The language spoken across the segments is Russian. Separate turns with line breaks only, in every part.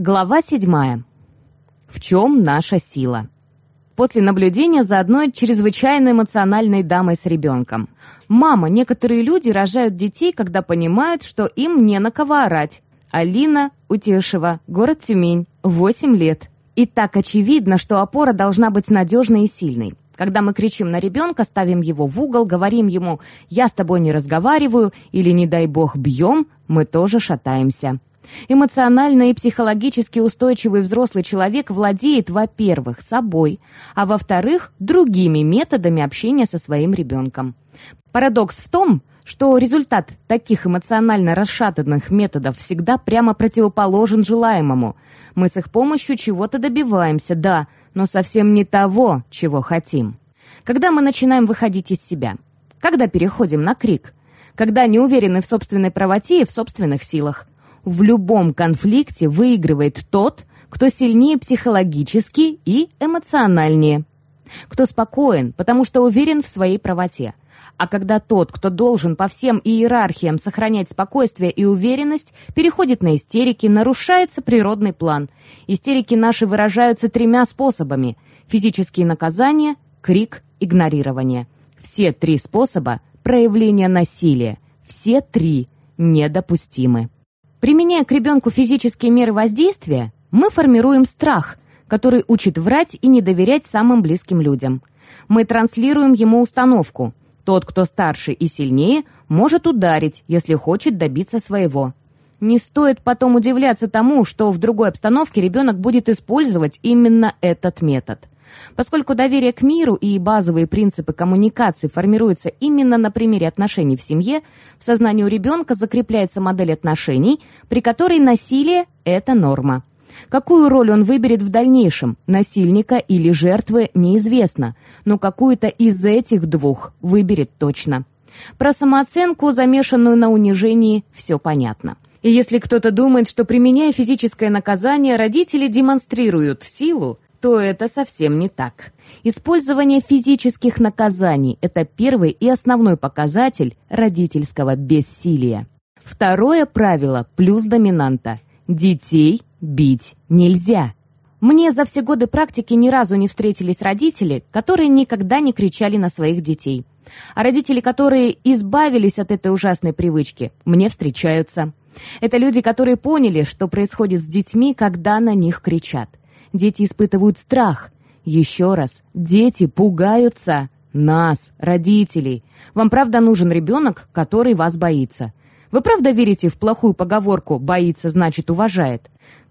Глава седьмая. В чем наша сила? После наблюдения за одной чрезвычайно эмоциональной дамой с ребенком. «Мама, некоторые люди рожают детей, когда понимают, что им не на кого орать». Алина Утешева, город Тюмень, 8 лет. И так очевидно, что опора должна быть надежной и сильной. Когда мы кричим на ребенка, ставим его в угол, говорим ему «я с тобой не разговариваю» или «не дай бог бьем», мы тоже шатаемся. Эмоционально и психологически устойчивый взрослый человек владеет, во-первых, собой, а во-вторых, другими методами общения со своим ребенком. Парадокс в том, что результат таких эмоционально расшатанных методов всегда прямо противоположен желаемому. Мы с их помощью чего-то добиваемся, да, но совсем не того, чего хотим. Когда мы начинаем выходить из себя? Когда переходим на крик? Когда не уверены в собственной правоте и в собственных силах? В любом конфликте выигрывает тот, кто сильнее психологически и эмоциональнее. Кто спокоен, потому что уверен в своей правоте. А когда тот, кто должен по всем иерархиям сохранять спокойствие и уверенность, переходит на истерики, нарушается природный план. Истерики наши выражаются тремя способами. Физические наказания, крик, игнорирование. Все три способа проявления насилия. Все три недопустимы. Применяя к ребенку физические меры воздействия, мы формируем страх, который учит врать и не доверять самым близким людям. Мы транслируем ему установку. Тот, кто старше и сильнее, может ударить, если хочет добиться своего. Не стоит потом удивляться тому, что в другой обстановке ребенок будет использовать именно этот метод. Поскольку доверие к миру и базовые принципы коммуникации формируются именно на примере отношений в семье, в сознании у ребенка закрепляется модель отношений, при которой насилие – это норма. Какую роль он выберет в дальнейшем, насильника или жертвы, неизвестно, но какую-то из этих двух выберет точно. Про самооценку, замешанную на унижении, все понятно. И если кто-то думает, что применяя физическое наказание, родители демонстрируют силу, то это совсем не так. Использование физических наказаний – это первый и основной показатель родительского бессилия. Второе правило плюс доминанта – детей бить нельзя. Мне за все годы практики ни разу не встретились родители, которые никогда не кричали на своих детей. А родители, которые избавились от этой ужасной привычки, мне встречаются. Это люди, которые поняли, что происходит с детьми, когда на них кричат. Дети испытывают страх. Еще раз, дети пугаются. Нас, родителей. Вам правда нужен ребенок, который вас боится? Вы правда верите в плохую поговорку «боится, значит уважает»?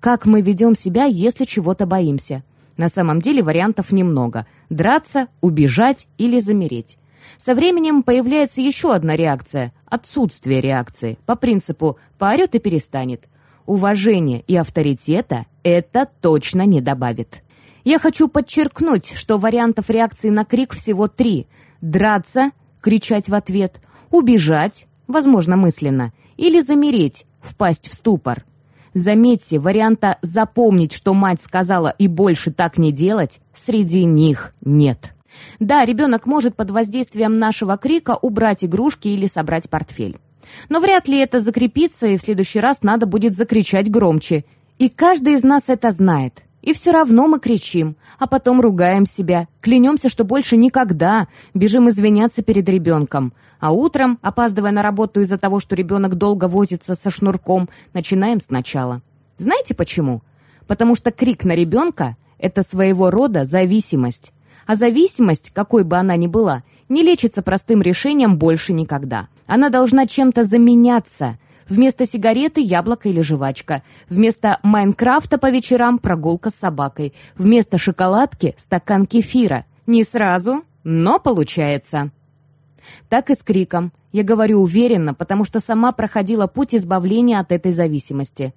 Как мы ведем себя, если чего-то боимся? На самом деле вариантов немного. Драться, убежать или замереть. Со временем появляется еще одна реакция – отсутствие реакции, по принципу «поорет и перестанет». Уважение и авторитета это точно не добавит. Я хочу подчеркнуть, что вариантов реакции на крик всего три. Драться, кричать в ответ, убежать, возможно, мысленно, или замереть, впасть в ступор. Заметьте, варианта «запомнить, что мать сказала и больше так не делать» среди них нет. Да, ребенок может под воздействием нашего крика убрать игрушки или собрать портфель. Но вряд ли это закрепится, и в следующий раз надо будет закричать громче и каждый из нас это знает. И все равно мы кричим, а потом ругаем себя, клянемся, что больше никогда, бежим извиняться перед ребенком. А утром, опаздывая на работу из-за того, что ребенок долго возится со шнурком, начинаем сначала. Знаете почему? Потому что крик на ребенка – это своего рода зависимость. А зависимость, какой бы она ни была, не лечится простым решением больше никогда. Она должна чем-то заменяться – Вместо сигареты яблоко или жвачка. Вместо Майнкрафта по вечерам прогулка с собакой. Вместо шоколадки стакан кефира. Не сразу, но получается. Так и с криком. Я говорю уверенно, потому что сама проходила путь избавления от этой зависимости.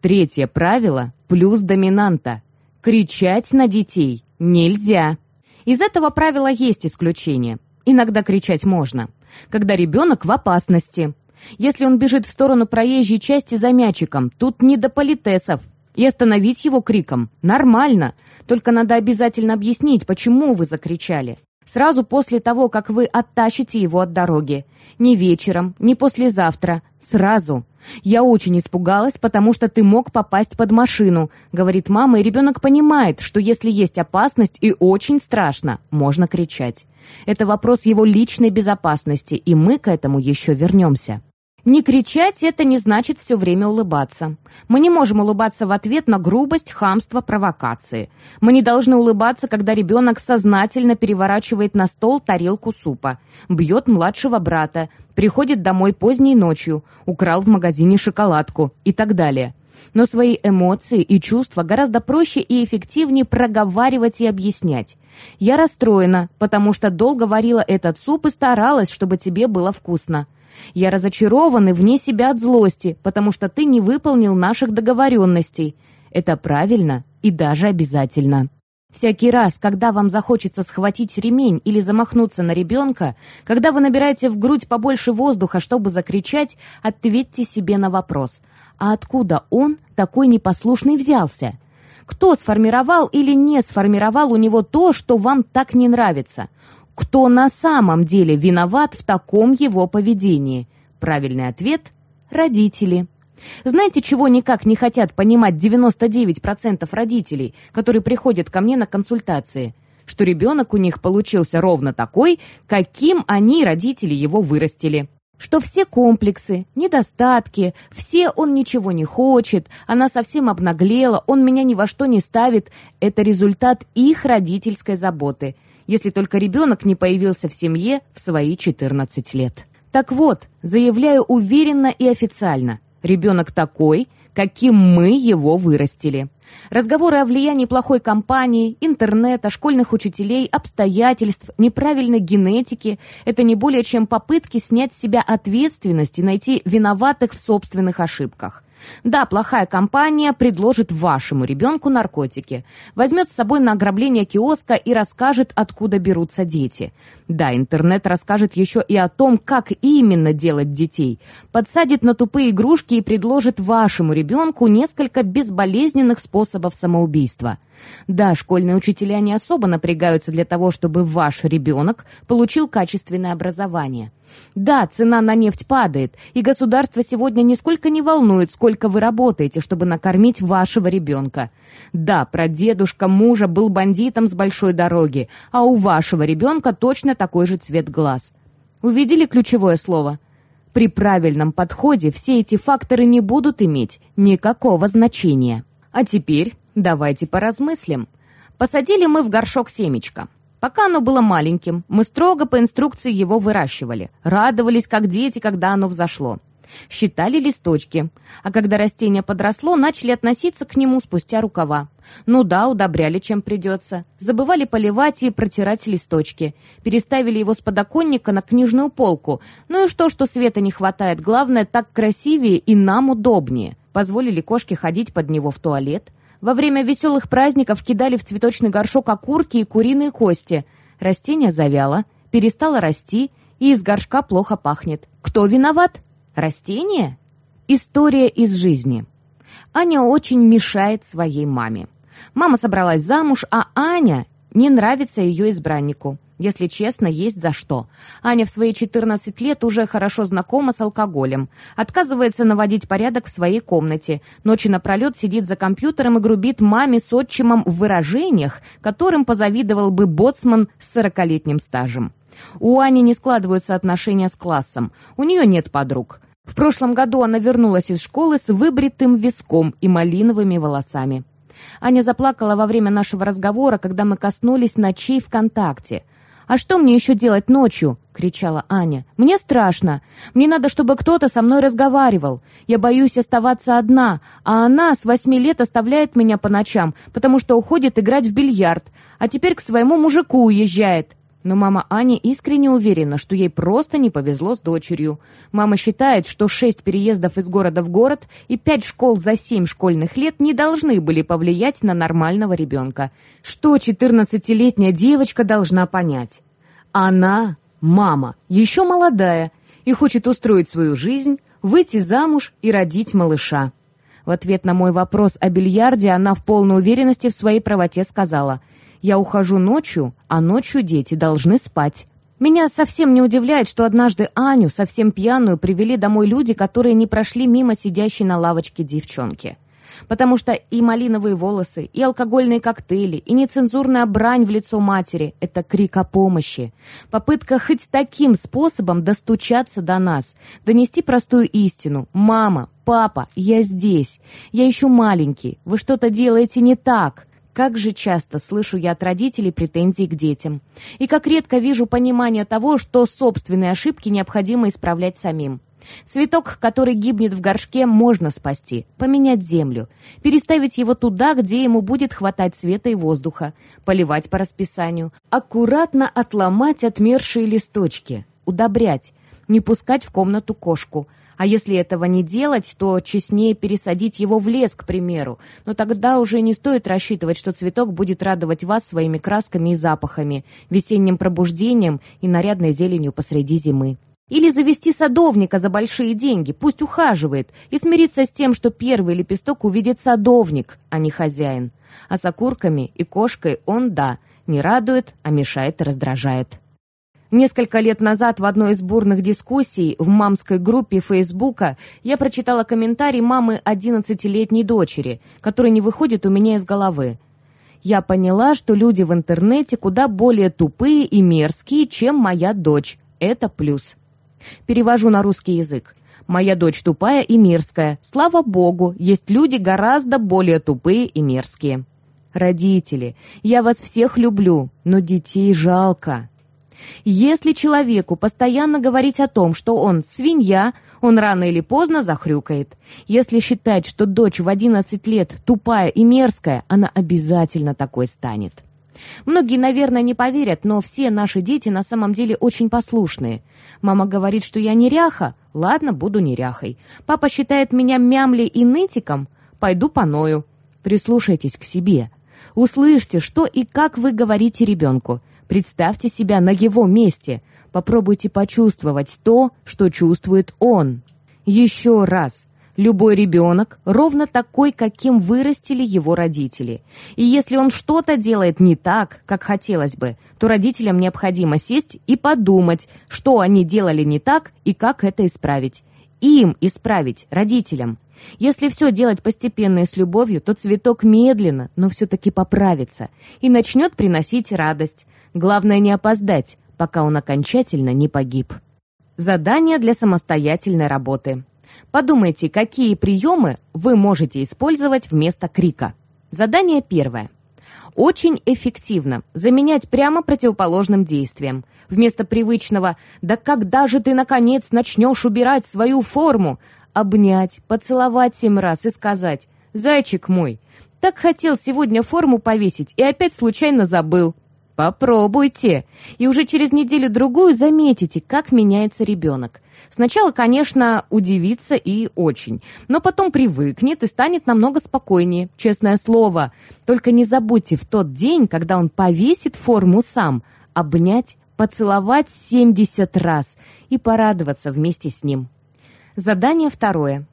Третье правило плюс доминанта. Кричать на детей нельзя. Из этого правила есть исключение. Иногда кричать можно. Когда ребенок в опасности. Если он бежит в сторону проезжей части за мячиком, тут не до политесов. И остановить его криком нормально. Только надо обязательно объяснить, почему вы закричали. Сразу после того, как вы оттащите его от дороги. Не вечером, не послезавтра. Сразу. «Я очень испугалась, потому что ты мог попасть под машину», — говорит мама, и ребенок понимает, что если есть опасность и очень страшно, можно кричать. Это вопрос его личной безопасности, и мы к этому еще вернемся. Не кричать — это не значит все время улыбаться. Мы не можем улыбаться в ответ на грубость, хамство, провокации. Мы не должны улыбаться, когда ребенок сознательно переворачивает на стол тарелку супа, бьет младшего брата, приходит домой поздней ночью, украл в магазине шоколадку и так далее. Но свои эмоции и чувства гораздо проще и эффективнее проговаривать и объяснять. Я расстроена, потому что долго варила этот суп и старалась, чтобы тебе было вкусно. Я разочарован и вне себя от злости, потому что ты не выполнил наших договоренностей. Это правильно и даже обязательно. Всякий раз, когда вам захочется схватить ремень или замахнуться на ребенка, когда вы набираете в грудь побольше воздуха, чтобы закричать, ответьте себе на вопрос. А откуда он, такой непослушный, взялся? Кто сформировал или не сформировал у него то, что вам так не нравится? Кто на самом деле виноват в таком его поведении? Правильный ответ – родители. Знаете, чего никак не хотят понимать 99% родителей, которые приходят ко мне на консультации? Что ребенок у них получился ровно такой, каким они, родители, его вырастили. Что все комплексы, недостатки, все он ничего не хочет, она совсем обнаглела, он меня ни во что не ставит – это результат их родительской заботы – если только ребенок не появился в семье в свои 14 лет. Так вот, заявляю уверенно и официально, ребенок такой, каким мы его вырастили. Разговоры о влиянии плохой компании, интернета, школьных учителей, обстоятельств, неправильной генетики – это не более чем попытки снять с себя ответственность и найти виноватых в собственных ошибках. Да, плохая компания предложит вашему ребенку наркотики, возьмет с собой на ограбление киоска и расскажет, откуда берутся дети. Да, интернет расскажет еще и о том, как именно делать детей, подсадит на тупые игрушки и предложит вашему ребенку несколько безболезненных способов самоубийства. Да, школьные учителя не особо напрягаются для того, чтобы ваш ребенок получил качественное образование. Да, цена на нефть падает, и государство сегодня нисколько не волнует, сколько вы работаете, чтобы накормить вашего ребенка. Да, прадедушка мужа был бандитом с большой дороги, а у вашего ребенка точно такой же цвет глаз. Увидели ключевое слово? При правильном подходе все эти факторы не будут иметь никакого значения. А теперь Давайте поразмыслим. Посадили мы в горшок семечко. Пока оно было маленьким, мы строго по инструкции его выращивали. Радовались, как дети, когда оно взошло. Считали листочки. А когда растение подросло, начали относиться к нему спустя рукава. Ну да, удобряли, чем придется. Забывали поливать и протирать листочки. Переставили его с подоконника на книжную полку. Ну и что, что света не хватает. Главное, так красивее и нам удобнее. Позволили кошке ходить под него в туалет. Во время веселых праздников кидали в цветочный горшок окурки и куриные кости. Растение завяло, перестало расти, и из горшка плохо пахнет. Кто виноват? Растение? История из жизни. Аня очень мешает своей маме. Мама собралась замуж, а Аня не нравится ее избраннику. Если честно, есть за что. Аня в свои 14 лет уже хорошо знакома с алкоголем. Отказывается наводить порядок в своей комнате. Ночи напролет сидит за компьютером и грубит маме с отчимом в выражениях, которым позавидовал бы боцман с 40-летним стажем. У Ани не складываются отношения с классом. У нее нет подруг. В прошлом году она вернулась из школы с выбритым виском и малиновыми волосами. Аня заплакала во время нашего разговора, когда мы коснулись ночей ВКонтакте – «А что мне еще делать ночью?» — кричала Аня. «Мне страшно. Мне надо, чтобы кто-то со мной разговаривал. Я боюсь оставаться одна, а она с восьми лет оставляет меня по ночам, потому что уходит играть в бильярд, а теперь к своему мужику уезжает. Но мама Ани искренне уверена, что ей просто не повезло с дочерью. Мама считает, что шесть переездов из города в город и пять школ за семь школьных лет не должны были повлиять на нормального ребенка. Что 14-летняя девочка должна понять? Она, мама, еще молодая и хочет устроить свою жизнь, выйти замуж и родить малыша. В ответ на мой вопрос о бильярде она в полной уверенности в своей правоте сказала – я ухожу ночью, а ночью дети должны спать. Меня совсем не удивляет, что однажды Аню, совсем пьяную, привели домой люди, которые не прошли мимо сидящей на лавочке девчонки. Потому что и малиновые волосы, и алкогольные коктейли, и нецензурная брань в лицо матери — это крик о помощи. Попытка хоть таким способом достучаться до нас, донести простую истину. «Мама, папа, я здесь. Я еще маленький. Вы что-то делаете не так». Как же часто слышу я от родителей претензий к детям. И как редко вижу понимание того, что собственные ошибки необходимо исправлять самим. Цветок, который гибнет в горшке, можно спасти, поменять землю, переставить его туда, где ему будет хватать света и воздуха, поливать по расписанию, аккуратно отломать отмершие листочки, удобрять, не пускать в комнату кошку, а если этого не делать, то честнее пересадить его в лес, к примеру. Но тогда уже не стоит рассчитывать, что цветок будет радовать вас своими красками и запахами, весенним пробуждением и нарядной зеленью посреди зимы. Или завести садовника за большие деньги, пусть ухаживает, и смириться с тем, что первый лепесток увидит садовник, а не хозяин. А с окурками и кошкой он, да, не радует, а мешает и раздражает. Несколько лет назад в одной из бурных дискуссий в мамской группе Фейсбука я прочитала комментарий мамы 11-летней дочери, который не выходит у меня из головы. Я поняла, что люди в интернете куда более тупые и мерзкие, чем моя дочь. Это плюс. Перевожу на русский язык. Моя дочь тупая и мерзкая. Слава богу, есть люди гораздо более тупые и мерзкие. Родители, я вас всех люблю, но детей жалко. Если человеку постоянно говорить о том, что он свинья, он рано или поздно захрюкает. Если считать, что дочь в 11 лет тупая и мерзкая, она обязательно такой станет. Многие, наверное, не поверят, но все наши дети на самом деле очень послушные. Мама говорит, что я неряха. Ладно, буду неряхой. Папа считает меня мямлей и нытиком. Пойду поною. Прислушайтесь к себе. Услышьте, что и как вы говорите ребенку. Представьте себя на его месте. Попробуйте почувствовать то, что чувствует он. Еще раз. Любой ребенок ровно такой, каким вырастили его родители. И если он что-то делает не так, как хотелось бы, то родителям необходимо сесть и подумать, что они делали не так и как это исправить. Им исправить, родителям. Если все делать постепенно и с любовью, то цветок медленно, но все-таки поправится и начнет приносить радость. Главное не опоздать, пока он окончательно не погиб. Задание для самостоятельной работы. Подумайте, какие приемы вы можете использовать вместо крика. Задание первое. Очень эффективно заменять прямо противоположным действием. Вместо привычного «Да когда же ты, наконец, начнешь убирать свою форму?» обнять, поцеловать семь раз и сказать «Зайчик мой, так хотел сегодня форму повесить и опять случайно забыл». Попробуйте, и уже через неделю-другую заметите, как меняется ребенок. Сначала, конечно, удивится и очень, но потом привыкнет и станет намного спокойнее, честное слово. Только не забудьте в тот день, когда он повесит форму сам, обнять, поцеловать 70 раз и порадоваться вместе с ним. Задание второе.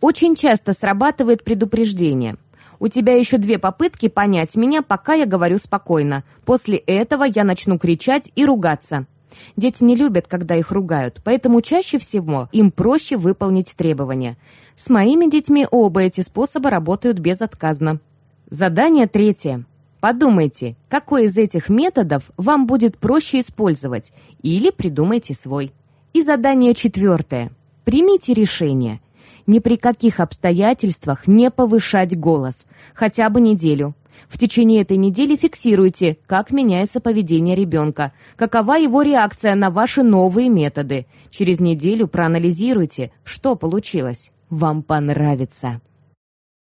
Очень часто срабатывает предупреждение – у тебя еще две попытки понять меня, пока я говорю спокойно. После этого я начну кричать и ругаться. Дети не любят, когда их ругают, поэтому чаще всего им проще выполнить требования. С моими детьми оба эти способа работают безотказно. Задание третье. Подумайте, какой из этих методов вам будет проще использовать, или придумайте свой. И задание четвертое. Примите решение ни при каких обстоятельствах не повышать голос, хотя бы неделю. В течение этой недели фиксируйте, как меняется поведение ребенка, какова его реакция на ваши новые методы. Через неделю проанализируйте, что получилось. Вам понравится.